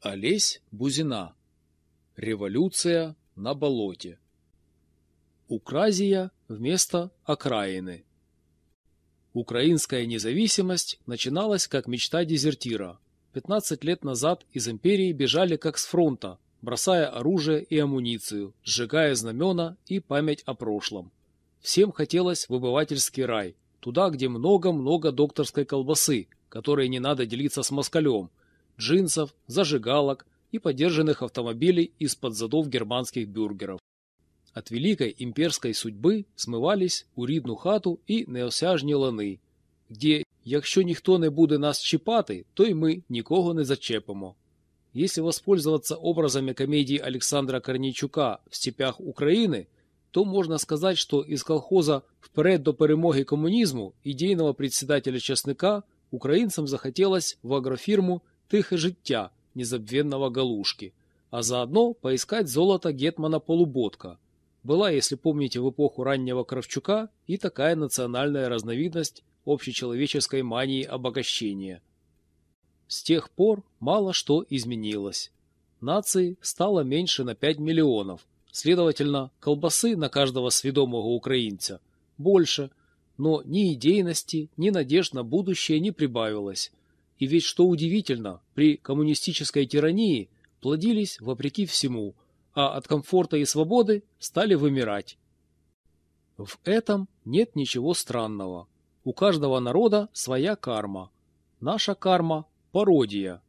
Олесь Бузина. Революция на болоте. Укразия вместо окраины. Украинская независимость начиналась как мечта дезертира. 15 лет назад из империи бежали как с фронта, бросая оружие и амуницию, сжигая знамена и память о прошлом. Всем хотелось в обывательский рай, туда, где много-много докторской колбасы, которой не надо делиться с москалем, джинсов, зажигалок и подержанных автомобилей из-под задов германских бюргеров. От великой имперской судьби смивались у рідну хату і неосяжні лани, где, якщо ніхто не буде нас чіпати, то й ми нікого не зачепимо. Если воспользоваться образами комедии Александра Корнейчука в степях Украины, то можно сказать, что из колхоза «Вперед до перемоги коммунизму» идейного председателя Часныка украинцам захотелось в агрофирму «Тихе життя» незабвенного Галушки, а заодно поискать золото Гетмана Полуботка. Была, если помните, в эпоху раннего Кравчука и такая национальная разновидность общечеловеческой мании обогащения. С тех пор мало что изменилось. Нации стало меньше на 5 миллионов, следовательно, колбасы на каждого сведомого украинца больше, но ни идейности, ни надежд на будущее не прибавилось. И ведь что удивительно, при коммунистической тирании плодились вопреки всему, а от комфорта и свободы стали вымирать. В этом нет ничего странного. У каждого народа своя карма. Наша карма – пародия.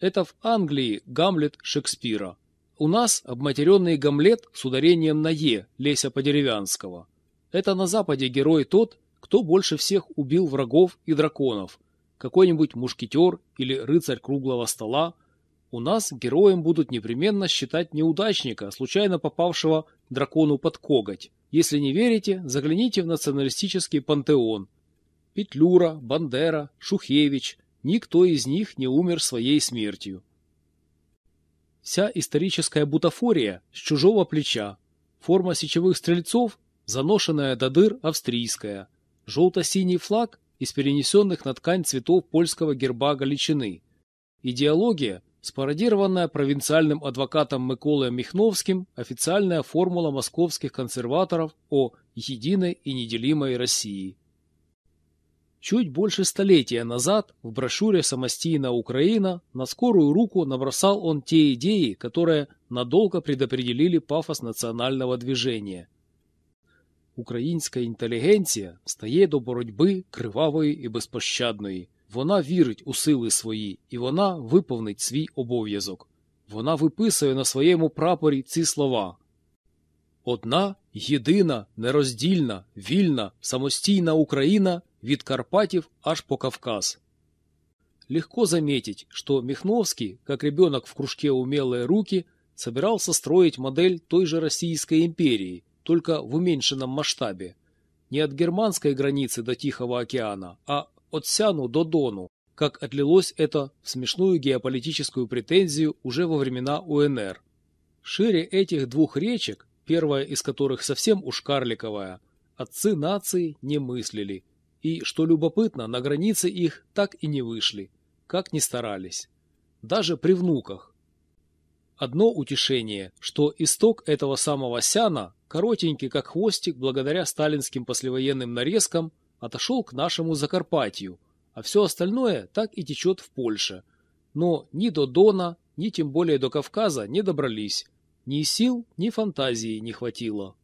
Это в Англии Гамлет Шекспира. У нас обматеренный Гамлет с ударением на «е» Леся Подеревянского. Это на Западе герой тот, кто больше всех убил врагов и драконов – какой-нибудь мушкетер или рыцарь круглого стола, у нас героем будут непременно считать неудачника, случайно попавшего дракону под коготь. Если не верите, загляните в националистический пантеон. Петлюра, Бандера, Шухевич – никто из них не умер своей смертью. Вся историческая бутафория с чужого плеча. Форма сечевых стрельцов, заношенная до дыр австрийская. Желто-синий флаг из перенесенных на ткань цветов польского герба Галичины. Идеология, спародированная провинциальным адвокатом Миколой Михновским, официальная формула московских консерваторов о единой и неделимой России. Чуть больше столетия назад в брошюре «Самостийна Украина» на скорую руку набросал он те идеи, которые надолго предопределили пафос национального движения – Українська інтелігенція стає до боротьби кривавої і безпощадної. Вона вірить у сили свої, і вона виповнить свій обов'язок. Вона виписує на своєму прапорі ці слова. Одна, єдина, нероздільна, вільна, самостійна Україна від Карпатів аж по Кавказ. Легко заметить, что Михновский, как ребенок в кружке «Умелые руки», собирался строить модель той же Российской империи – только в уменьшенном масштабе. Не от германской границы до Тихого океана, а от Сяну до Дону, как отлилось это в смешную геополитическую претензию уже во времена УНР. Шире этих двух речек, первая из которых совсем уж карликовая, отцы нации не мыслили, и, что любопытно, на границе их так и не вышли, как ни старались. Даже при внуках. Одно утешение, что исток этого самого Сяна коротенький как хвостик, благодаря сталинским послевоенным нарезкам, отошел к нашему Закарпатью, а все остальное так и течет в Польше. Но ни до Дона, ни тем более до Кавказа не добрались. Ни сил, ни фантазии не хватило.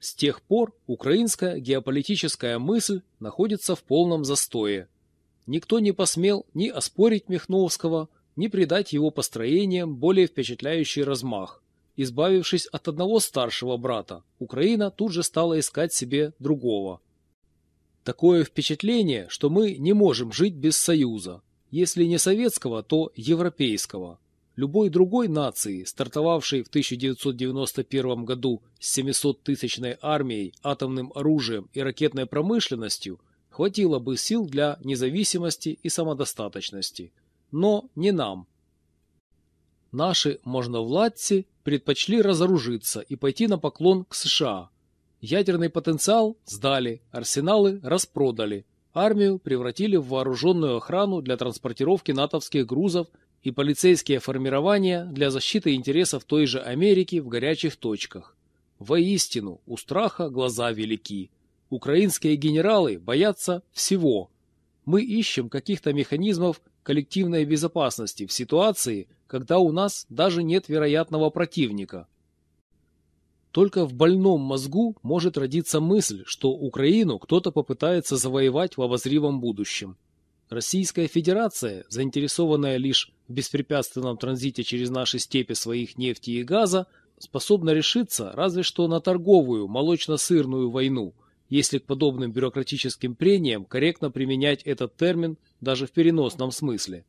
С тех пор украинская геополитическая мысль находится в полном застое. Никто не посмел ни оспорить Михновского, ни придать его построениям более впечатляющий размах. Избавившись от одного старшего брата, Украина тут же стала искать себе другого. Такое впечатление, что мы не можем жить без союза. Если не советского, то европейского. Любой другой нации, стартовавшей в 1991 году с 700-тысячной армией, атомным оружием и ракетной промышленностью, хватило бы сил для независимости и самодостаточности. Но не нам. Наши можновладцы предпочли разоружиться и пойти на поклон к США. Ядерный потенциал сдали, арсеналы распродали, армию превратили в вооруженную охрану для транспортировки натовских грузов и полицейские формирования для защиты интересов той же Америки в горячих точках. Воистину, у страха глаза велики. Украинские генералы боятся всего. Мы ищем каких-то механизмов коллективной безопасности в ситуации, когда у нас даже нет вероятного противника. Только в больном мозгу может родиться мысль, что Украину кто-то попытается завоевать в обозримом будущем. Российская Федерация, заинтересованная лишь в беспрепятственном транзите через наши степи своих нефти и газа, способна решиться разве что на торговую молочно-сырную войну, если к подобным бюрократическим прениям корректно применять этот термин даже в переносном смысле.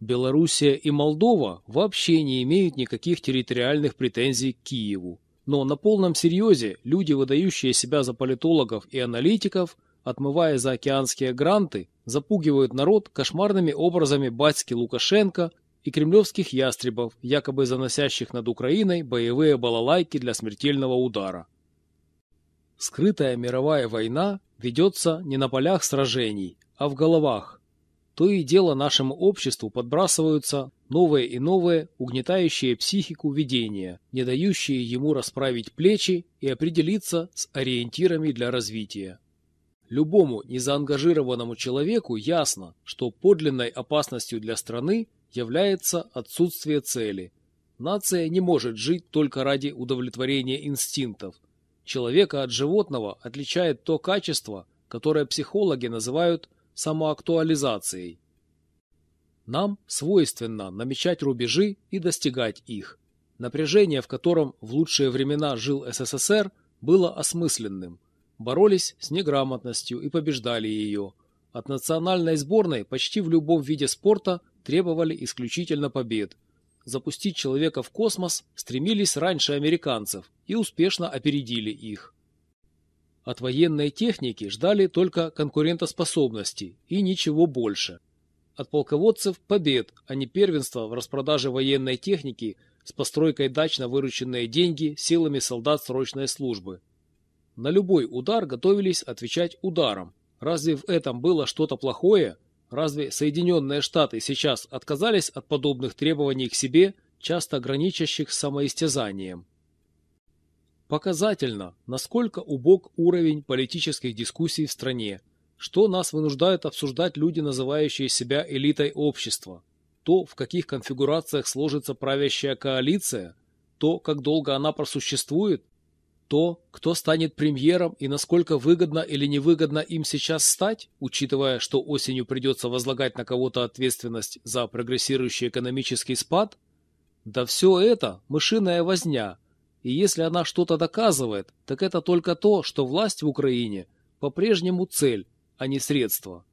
Белоруссия и Молдова вообще не имеют никаких территориальных претензий к Киеву. Но на полном серьезе люди, выдающие себя за политологов и аналитиков, отмывая заокеанские гранты, запугивают народ кошмарными образами батьки Лукашенко и кремлевских ястребов, якобы заносящих над Украиной боевые балалайки для смертельного удара. Скрытая мировая война ведется не на полях сражений, а в головах. То и дело нашему обществу подбрасываются новые и новые, угнетающие психику видения, не дающие ему расправить плечи и определиться с ориентирами для развития. Любому незаангажированному человеку ясно, что подлинной опасностью для страны является отсутствие цели. Нация не может жить только ради удовлетворения инстинктов. Человека от животного отличает то качество, которое психологи называют самоактуализацией. Нам свойственно намечать рубежи и достигать их. Напряжение, в котором в лучшие времена жил СССР, было осмысленным. Боролись с неграмотностью и побеждали ее. От национальной сборной почти в любом виде спорта требовали исключительно побед. Запустить человека в космос стремились раньше американцев и успешно опередили их. От военной техники ждали только конкурентоспособности и ничего больше. От полководцев побед, а не первенства в распродаже военной техники с постройкой дач на вырученные деньги силами солдат срочной службы. На любой удар готовились отвечать ударом. Разве в этом было что-то плохое? Разве Соединенные Штаты сейчас отказались от подобных требований к себе, часто граничащих самоистязанием? Показательно, насколько убог уровень политических дискуссий в стране, что нас вынуждают обсуждать люди, называющие себя элитой общества, то, в каких конфигурациях сложится правящая коалиция, то, как долго она просуществует, то, кто станет премьером и насколько выгодно или невыгодно им сейчас стать, учитывая, что осенью придется возлагать на кого-то ответственность за прогрессирующий экономический спад? Да все это мышиная возня. И если она что-то доказывает, так это только то, что власть в Украине по-прежнему цель, а не средство.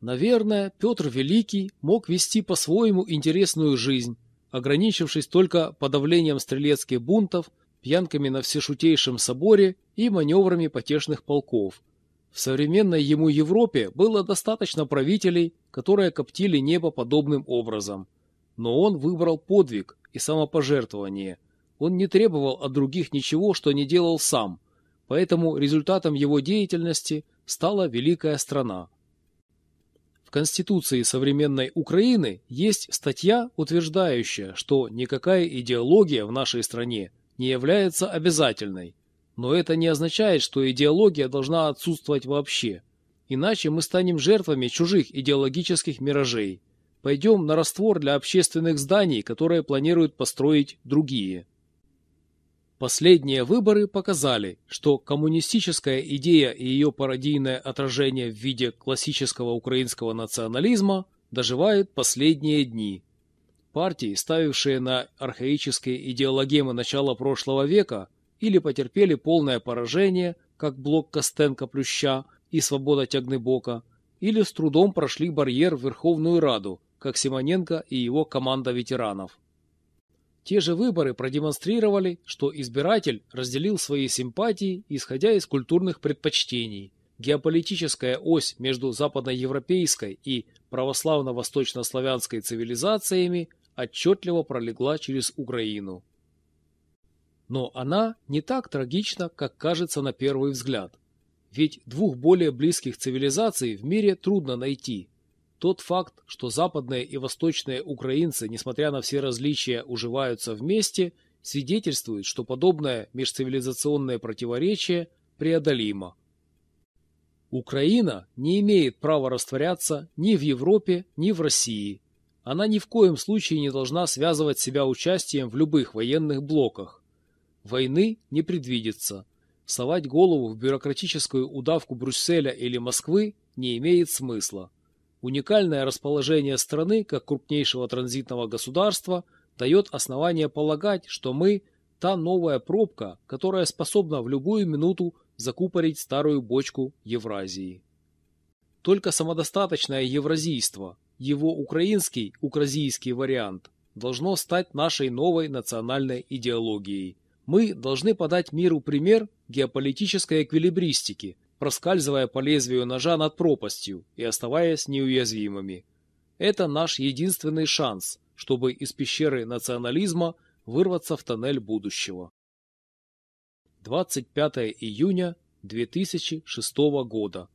Наверное, Петр Великий мог вести по-своему интересную жизнь, ограничившись только подавлением стрелецких бунтов пьянками на всешутейшем соборе и маневрами потешных полков. В современной ему Европе было достаточно правителей, которые коптили небо подобным образом. Но он выбрал подвиг и самопожертвование. Он не требовал от других ничего, что не делал сам, поэтому результатом его деятельности стала великая страна. В Конституции современной Украины есть статья, утверждающая, что никакая идеология в нашей стране не является обязательной. Но это не означает, что идеология должна отсутствовать вообще. Иначе мы станем жертвами чужих идеологических миражей. Пойдем на раствор для общественных зданий, которые планируют построить другие. Последние выборы показали, что коммунистическая идея и ее пародийное отражение в виде классического украинского национализма доживают последние дни. Партии, ставившие на архаические идеологемы начала прошлого века, или потерпели полное поражение, как блок Костенко-Плюща и Свобода Тягнебока, или с трудом прошли барьер в Верховную Раду, как Симоненко и его команда ветеранов. Те же выборы продемонстрировали, что избиратель разделил свои симпатии, исходя из культурных предпочтений. Геополитическая ось между западноевропейской и православно-восточнославянской цивилизациями отчетливо пролегла через Украину. Но она не так трагична, как кажется на первый взгляд. Ведь двух более близких цивилизаций в мире трудно найти. Тот факт, что западные и восточные украинцы, несмотря на все различия, уживаются вместе, свидетельствует, что подобное межцивилизационное противоречие преодолимо. Украина не имеет права растворяться ни в Европе, ни в России. Она ни в коем случае не должна связывать себя участием в любых военных блоках. Войны не предвидится. Совать голову в бюрократическую удавку Брюсселя или Москвы не имеет смысла. Уникальное расположение страны как крупнейшего транзитного государства дает основание полагать, что мы – та новая пробка, которая способна в любую минуту закупорить старую бочку Евразии. Только самодостаточное евразийство, его украинский, укразийский вариант, должно стать нашей новой национальной идеологией. Мы должны подать миру пример геополитической эквилибристики, проскальзывая по лезвию ножа над пропастью и оставаясь неуязвимыми. Это наш единственный шанс, чтобы из пещеры национализма вырваться в тоннель будущего. 25 июня 2006 года.